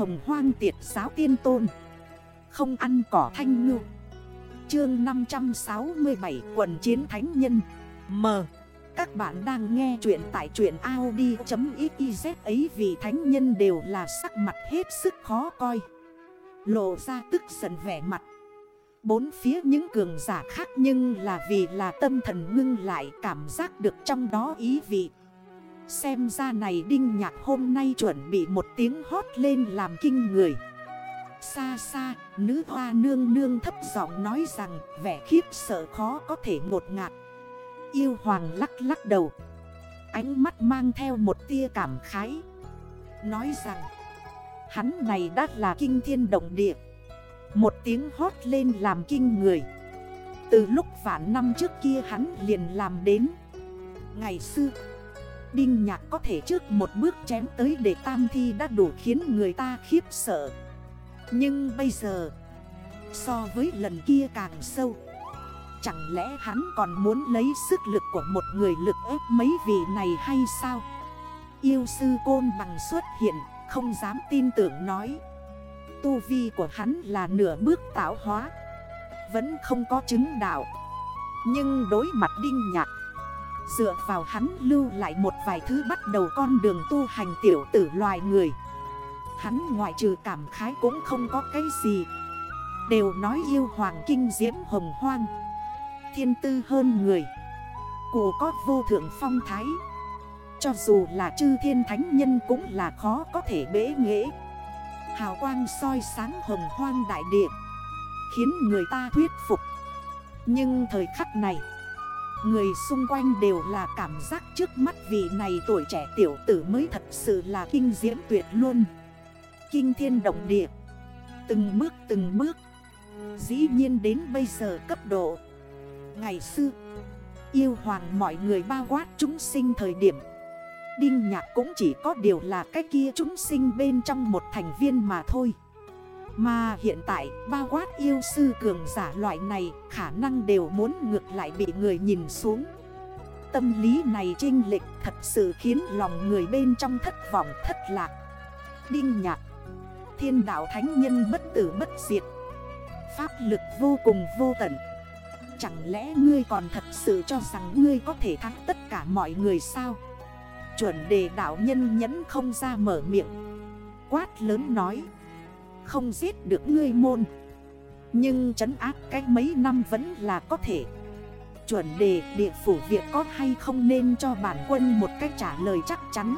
hồng hoang tiệt giáo tiên tôn. Không ăn cỏ thanh ngư. Chương 567 quần chiến thánh nhân. M. Các bạn đang nghe chuyện tại truyện Audi.xyz ấy vì thánh nhân đều là sắc mặt hết sức khó coi. Lộ ra tức giận vẻ mặt. Bốn phía những cường giả khác nhưng là vì là tâm thần ngưng lại cảm giác được trong đó ý vị. Xem ra này Đinh Nhạc hôm nay chuẩn bị một tiếng hót lên làm kinh người. Xa xa, nữ hoa nương nương thấp giọng nói rằng vẻ khiếp sợ khó có thể ngột ngạt. Yêu hoàng lắc lắc đầu. Ánh mắt mang theo một tia cảm khái. Nói rằng Hắn này đã là kinh thiên động địa. Một tiếng hót lên làm kinh người. Từ lúc vạn năm trước kia hắn liền làm đến. Ngày xưa Đinh nhạc có thể trước một bước chém tới để tam thi đã đủ khiến người ta khiếp sợ. Nhưng bây giờ, So với lần kia càng sâu. Chẳng lẽ hắn còn muốn lấy sức lực của một người lực ép mấy vị này hay sao? Yêu sư côn bằng xuất hiện, Không dám tin tưởng nói. Tu vi của hắn là nửa bước tạo hóa, Vẫn không có chứng đạo. Nhưng đối mặt đinh nhạc Dựa vào hắn lưu lại một vài thứ bắt đầu con đường tu hành tiểu tử loài người. Hắn ngoại trừ cảm khái cũng không có cái gì. Đều nói yêu hoàng kinh diễm hồng hoang. Thiên tư hơn người. Cụ có vô thượng phong thái. Cho dù là chư thiên thánh nhân cũng là khó có thể bế nghệ. Hào quang soi sáng hồng hoang đại địa, Khiến người ta thuyết phục. Nhưng thời khắc này Người xung quanh đều là cảm giác trước mắt vị này tuổi trẻ tiểu tử mới thật sự là kinh diễm tuyệt luôn Kinh thiên động địa. Từng bước từng bước. Dĩ nhiên đến bây giờ cấp độ. Ngày xưa, Yêu hoàng mọi người bao quát chúng sinh thời điểm. Đinh nhạc cũng chỉ có điều là cái kia chúng sinh bên trong một thành viên mà thôi mà hiện tại bao quát yêu sư cường giả loại này, khả năng đều muốn ngược lại bị người nhìn xuống. Tâm lý này trinh lịch thật sự khiến lòng người bên trong thất vọng, thất lạc. Đinh nhạc, Thiên đạo thánh nhân bất tử bất diệt. Pháp lực vô cùng vô tận. Chẳng lẽ ngươi còn thật sự cho rằng ngươi có thể thắng tất cả mọi người sao? Chuẩn đề đạo nhân nhẫn không ra mở miệng. Quát lớn nói không giết được ngươi môn. Nhưng trấn áp cách mấy năm vẫn là có thể. Chuẩn đề, địa phủ việc có hay không nên cho bản quân một cách trả lời chắc chắn.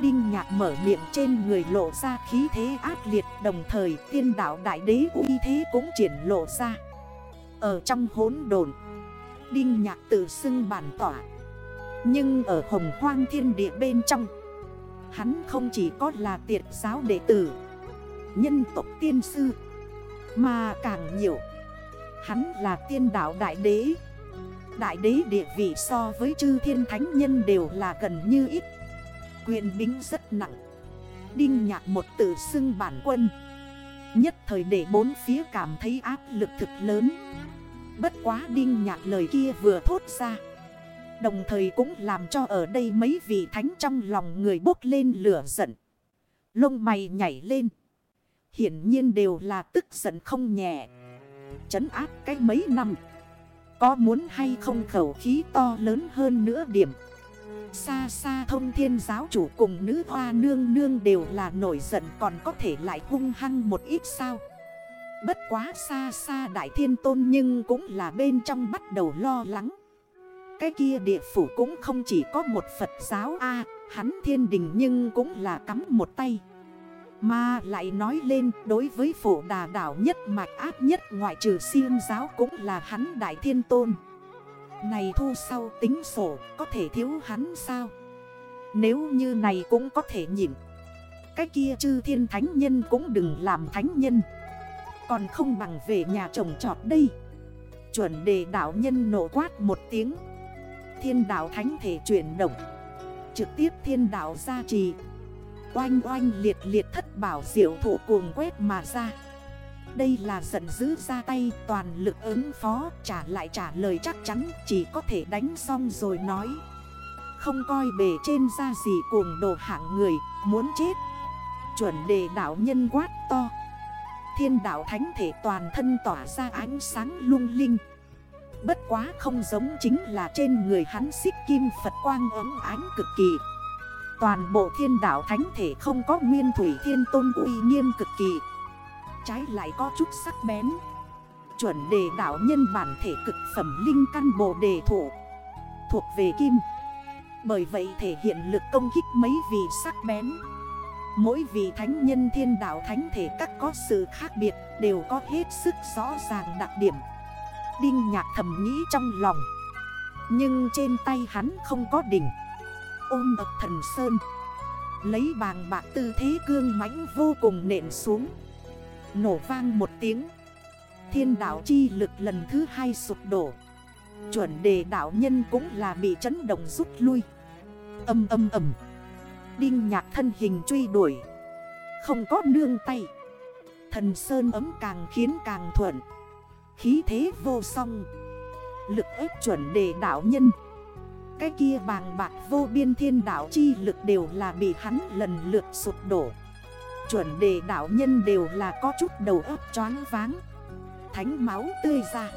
Đinh nhạc mở miệng trên người lộ ra khí thế ác liệt, Đồng thời tiên đạo đại đế uy thế cũng triển lộ ra. Ở trong hốn đồn Đinh nhạc tự xưng bản tỏa. Nhưng ở hồng hoang thiên địa bên trong, Hắn không chỉ có là tiệt giáo đệ tử nhân tộc tiên sư. Mà càng nhiều, Hắn là tiên đạo đại đế. Đại đế địa vị so với chư thiên thánh nhân đều là gần như ít. Quyền bính rất nặng, Đinh nhạc một tử xưng bản quân. Nhất thời để bốn phía cảm thấy áp lực thực lớn. Bất quá đinh nhạc lời kia vừa thốt ra, Đồng thời cũng làm cho ở đây mấy vị thánh trong lòng người bốc lên lửa giận. Lông mày nhảy lên. Hiển nhiên đều là tức giận không nhẹ. Chấn áp cái mấy năm. Có muốn hay không khẩu khí to lớn hơn nữa điểm. Xa xa thông thiên giáo chủ cùng nữ hoa nương nương đều là nổi giận Còn có thể lại hung hăng một ít sao? Bất quá xa xa đại thiên tôn nhưng cũng là bên trong bắt đầu lo lắng. Cái kia địa phủ cũng không chỉ có một Phật giáo A, Hắn thiên đình nhưng cũng là cắm một tay mà lại nói lên, đối với phổ đà đảo nhất mạch ác nhất ngoại trừ siêng giáo cũng là hắn đại thiên tôn. Này thu sau tính sổ, có thể thiếu hắn sao? Nếu như này cũng có thể nhìn Cái kia chư thiên thánh nhân cũng đừng làm thánh nhân. Còn không bằng về nhà chồng trọt đây. Chuẩn đề đảo nhân nổ quát một tiếng. Thiên đảo thánh thể chuyển động. Trực tiếp thiên đảo gia trì. Oanh oanh liệt liệt thất bảo diệu thủ cuồng quét mà ra. Đây là giận dữ ra tay, toàn lực ứng phó, Trả lại trả lời chắc chắn, chỉ có thể đánh xong rồi nói. Không coi bề trên ra gì cuồng đồ hạng người, muốn chết. Chuẩn đề đảo nhân quát to. Thiên đảo thánh thể toàn thân tỏa ra ánh sáng lung linh. Bất quá không giống chính là trên người hắn xích kim Phật quang ấm ánh cực kỳ. Toàn bộ thiên đảo thánh thể không có nguyên thủy thiên tôn uy nghiêm cực kỳ. Trái lại có chút sắc bén. Chuẩn đề đảo nhân bản thể cực phẩm linh căn bộ đề thủ Thuộc về kim. Bởi vậy thể hiện lực công kích mấy vị sắc bén. Mỗi vị thánh nhân thiên đảo thánh thể các có sự khác biệt Đều có hết sức rõ ràng đặc điểm. Đinh nhạc thầm nghĩ trong lòng. Nhưng trên tay hắn không có đỉnh. Ôm ập thần sơn. Lấy bàng bạc tư thế cương mãnh vô cùng nện xuống. Nổ vang một tiếng. Thiên đảo chi lực lần thứ hai sụp đổ. Chuẩn đề đảo nhân cũng là bị chấn động rút lui. Âm âm âm Đinh nhạc thân hình truy đuổi. Không có nương tay. Thần sơn ấm càng khiến càng thuận. Khí thế vô song. Lực ép chuẩn đề đảo nhân. Cái kia bàng bạc vô biên thiên đảo chi lực đều là bị hắn lần lượt sụp đổ. Chuẩn đề đảo nhân đều là có chút đầu ấp choáng váng. Thánh máu tươi ra.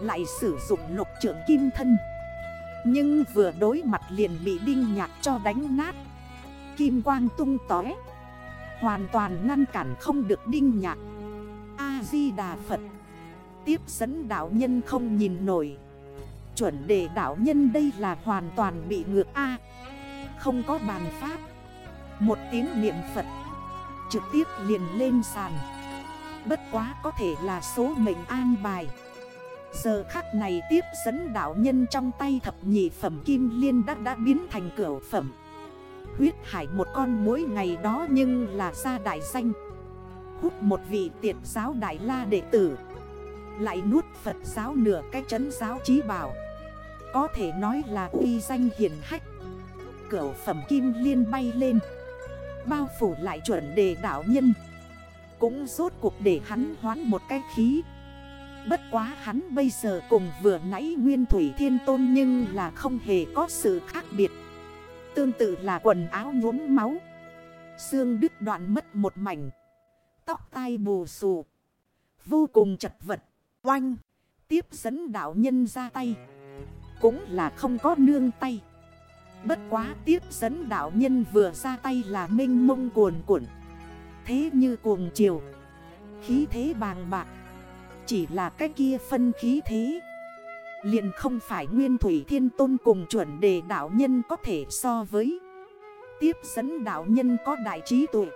Lại sử dụng lục trưởng kim thân. Nhưng vừa đối mặt liền bị đinh nhạc cho đánh nát. Kim quang tung tói Hoàn toàn ngăn cản không được đinh nhạc. A-di-đà Phật. Tiếp dẫn đảo nhân không nhìn nổi. Chuẩn đề đảo nhân đây là hoàn toàn bị ngược A. Không có bàn pháp. Một tiếng niệm Phật. Trực tiếp liền lên sàn. Bất quá có thể là số mệnh an bài. Giờ khắc này tiếp dẫn đảo nhân trong tay thập nhị phẩm kim liên đắc đã biến thành cửa phẩm. Huyết hải một con mỗi ngày đó nhưng là ra đại danh. Hút một vị tiệt giáo đại la đệ tử. Lại nuốt Phật giáo nửa cái chấn giáo trí bảo. Có thể nói là uy danh hiển hách. Cửu phẩm kim liên bay lên, Bao phủ lại chuẩn đề đảo nhân. Cũng rốt cuộc để hắn hoán một cái khí. Bất quá hắn bây giờ cùng vừa nãy Nguyên Thủy Thiên Tôn Nhưng là không hề có sự khác biệt. Tương tự là quần áo nhuốm máu. Xương đứt đoạn mất một mảnh. Tóc tai bù xù. Vô cùng chật vật. Oanh. Tiếp dẫn đạo nhân ra tay. Cũng là không có nương tay. Bất quá tiếp dẫn đạo nhân vừa ra tay là minh mông cuồn cuộn. Thế như cuồng chiều. Khí thế bàng bạc. Chỉ là cái kia phân khí thế. Liền không phải nguyên thủy thiên tôn cùng chuẩn đề đạo nhân có thể so với. Tiếp dẫn đạo nhân có đại trí tuệ.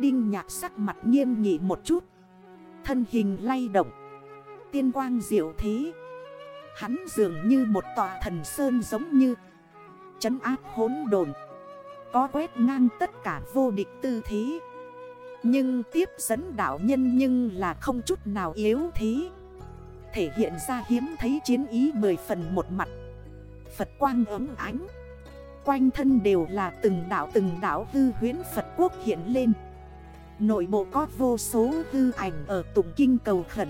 Đinh nhạc sắc mặt nghiêm nghị một chút. Thân hình lay động. Tiên quang diệu thế. Hắn dường như một tòa thần sơn giống như. Chấn áp hốn đồn Có quét ngang tất cả vô địch tư thế. Nhưng tiếp dẫn đạo nhân nhưng là không chút nào yếu thế. Thể hiện ra hiếm thấy chiến ý mười phần một mặt. Phật quang ấm ánh. Quanh thân đều là từng đảo từng đảo hư huyến Phật quốc hiện lên. Nội bộ có vô số hư ảnh ở tụng kinh cầu khẩn.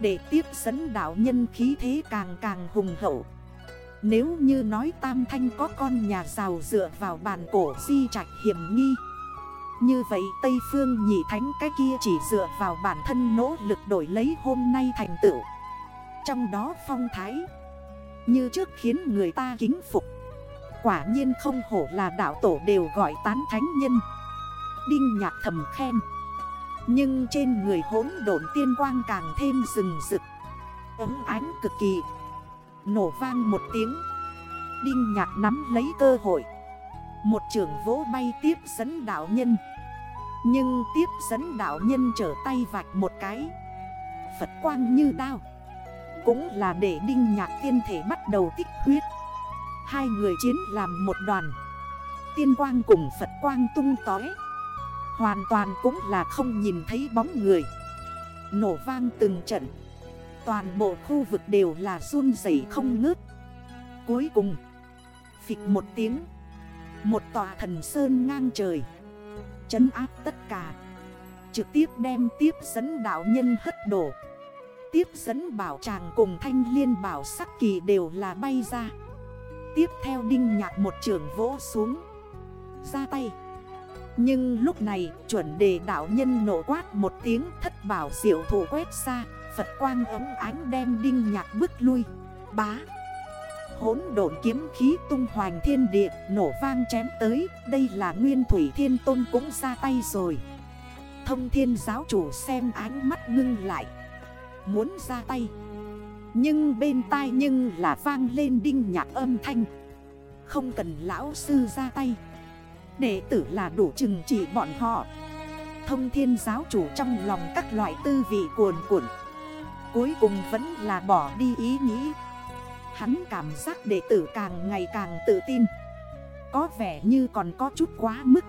Để tiếp dẫn đảo nhân khí thế càng càng hùng hậu. Nếu như nói Tam Thanh có con nhà giàu dựa vào bàn cổ di trạch hiểm nghi, Như vậy Tây Phương nhị thánh cái kia chỉ dựa vào bản thân nỗ lực đổi lấy hôm nay thành tựu. Trong đó phong thái, Như trước khiến người ta kính phục, Quả nhiên không hổ là đạo tổ đều gọi tán thánh nhân. Đinh nhạc thầm khen. Nhưng trên người hỗn độn tiên quang càng thêm rừng rực. Ấm ánh cực kỳ. Nổ vang một tiếng. Đinh nhạc nắm lấy cơ hội. Một trường vỗ bay tiếp dẫn đạo nhân. Nhưng tiếp dẫn đạo nhân trở tay vạch một cái. Phật quang như đao. Cũng là để đinh nhạc tiên thể bắt đầu tích huyết. Hai người chiến làm một đoàn. Tiên quang cùng Phật quang tung tói Hoàn toàn cũng là không nhìn thấy bóng người. Nổ vang từng trận. Toàn bộ khu vực đều là run dày không ngớt. Cuối cùng, Phịch một tiếng. Một tòa thần sơn ngang trời. Chấn áp tất cả. Trực tiếp đem tiếp dẫn đạo nhân hất đổ. Tiếp dẫn bảo tràng cùng thanh liên bảo sắc kỳ đều là bay ra. Tiếp theo đinh nhạc một trường vỗ xuống. Ra tay. Nhưng lúc này, chuẩn đề đạo nhân nổ quát một tiếng thất bảo diệu thủ quét xa, Phật quang ấm ánh đem đinh nhạc bước lui. Bá. Hốn độn kiếm khí tung hoành thiên địa, Nổ vang chém tới, Đây là nguyên thủy thiên tôn cũng ra tay rồi. Thông thiên giáo chủ xem ánh mắt ngưng lại. Muốn ra tay. Nhưng bên tai nhưng là vang lên đinh nhạc âm thanh. Không cần lão sư ra tay. Đệ tử là đủ chừng trị bọn họ. Thông thiên giáo chủ trong lòng các loại tư vị cuồn cuộn. Cuối cùng vẫn là bỏ đi ý nghĩ. Hắn cảm giác đệ tử càng ngày càng tự tin. Có vẻ như còn có chút quá mức.